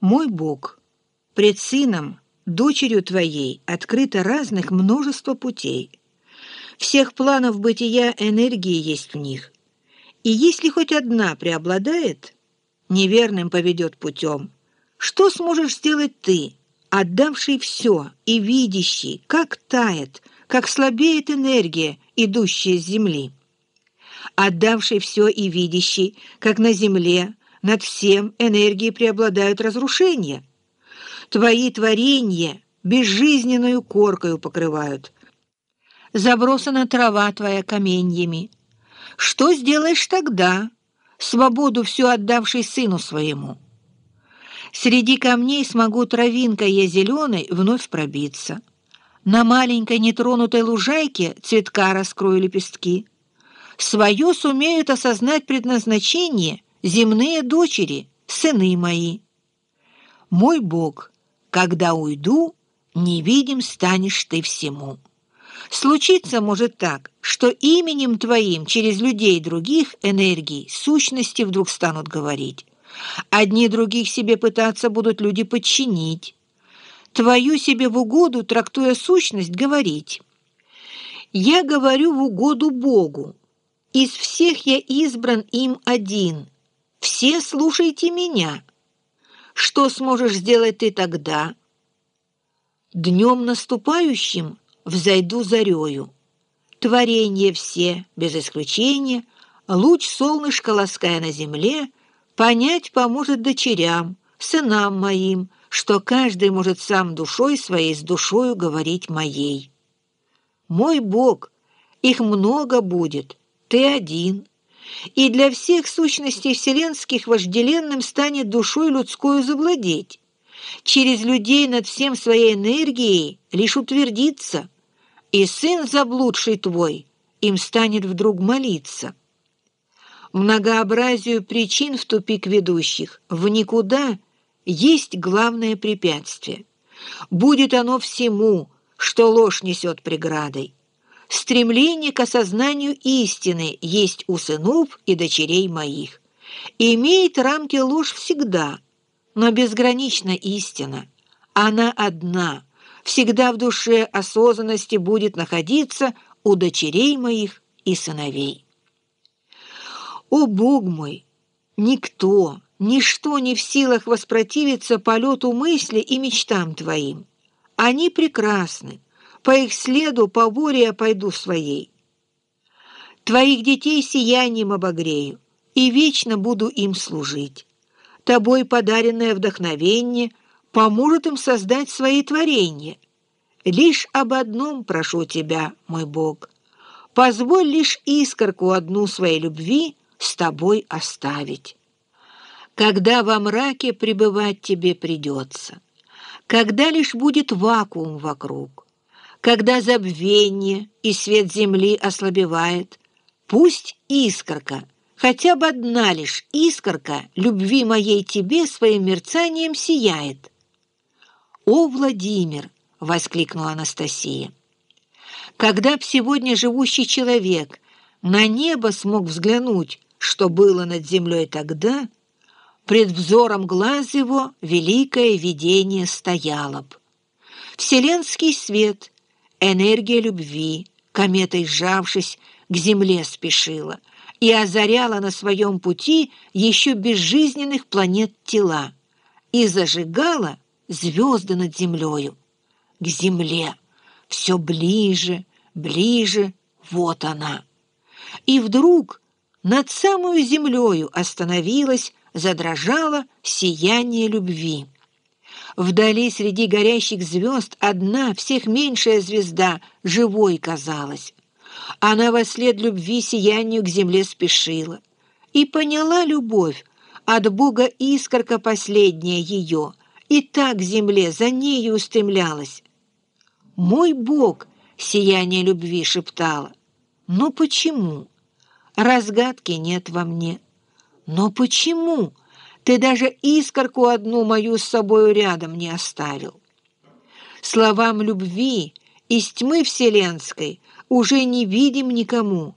Мой Бог, пред сыном, дочерью твоей открыто разных множество путей. Всех планов бытия энергии есть в них. И если хоть одна преобладает, неверным поведет путем. Что сможешь сделать ты, отдавший все и видящий, как тает, как слабеет энергия, идущая с земли? Отдавший все и видящий, как на земле, над всем энергии преобладают разрушения. Твои творения безжизненную коркою покрывают. Забросана трава твоя каменьями. Что сделаешь тогда, свободу всю отдавший сыну своему? Среди камней смогу травинкой я зеленой вновь пробиться. На маленькой нетронутой лужайке цветка раскрою лепестки. Свое сумеют осознать предназначение — земные дочери, сыны мои. Мой Бог, когда уйду, невидим станешь ты всему. Случиться может так, что именем твоим через людей других энергий сущности вдруг станут говорить. Одни других себе пытаться будут люди подчинить. Твою себе в угоду, трактуя сущность, говорить. Я говорю в угоду Богу. Из всех я избран им один — все слушайте меня. Что сможешь сделать ты тогда? Днем наступающим взойду зарею. Творение все, без исключения, луч солнышка лаская на земле, понять поможет дочерям, сынам моим, что каждый может сам душой своей с душою говорить моей. Мой Бог, их много будет, ты один — и для всех сущностей вселенских вожделенным станет душой людскую завладеть. Через людей над всем своей энергией лишь утвердиться, и сын заблудший твой им станет вдруг молиться. Многообразию причин в тупик ведущих, в никуда, есть главное препятствие. Будет оно всему, что ложь несет преградой. Стремление к осознанию истины есть у сынов и дочерей моих. Имеет рамки ложь всегда, но безгранична истина. Она одна, всегда в душе осознанности будет находиться у дочерей моих и сыновей. О, Бог мой! Никто, ничто не в силах воспротивиться полету мысли и мечтам Твоим. Они прекрасны, по их следу по воре я пойду своей. Твоих детей сиянием обогрею, и вечно буду им служить. Тобой подаренное вдохновение поможет им создать свои творения. Лишь об одном прошу тебя, мой Бог. Позволь лишь искорку одну своей любви с тобой оставить. Когда во мраке пребывать тебе придется, когда лишь будет вакуум вокруг, когда забвение и свет земли ослабевает, пусть искорка, хотя бы одна лишь искорка любви моей тебе своим мерцанием сияет. «О, Владимир!» — воскликнула Анастасия. «Когда б сегодня живущий человек на небо смог взглянуть, что было над землей тогда, пред взором глаз его великое видение стояло б. Вселенский свет — Энергия любви, кометой сжавшись, к земле спешила и озаряла на своем пути еще безжизненных планет тела и зажигала звезды над землею. К земле все ближе, ближе, вот она. И вдруг над самую землею остановилась, задрожало сияние любви. Вдали среди горящих звезд одна, всех меньшая звезда, живой казалась. Она во след любви сиянию к земле спешила. И поняла любовь, от Бога искорка последняя ее, и так к земле за нею устремлялась. «Мой Бог!» — сияние любви шептала. «Но почему? Разгадки нет во мне. Но почему?» Ты даже искорку одну мою с собою рядом не оставил. Словам любви из тьмы вселенской уже не видим никому,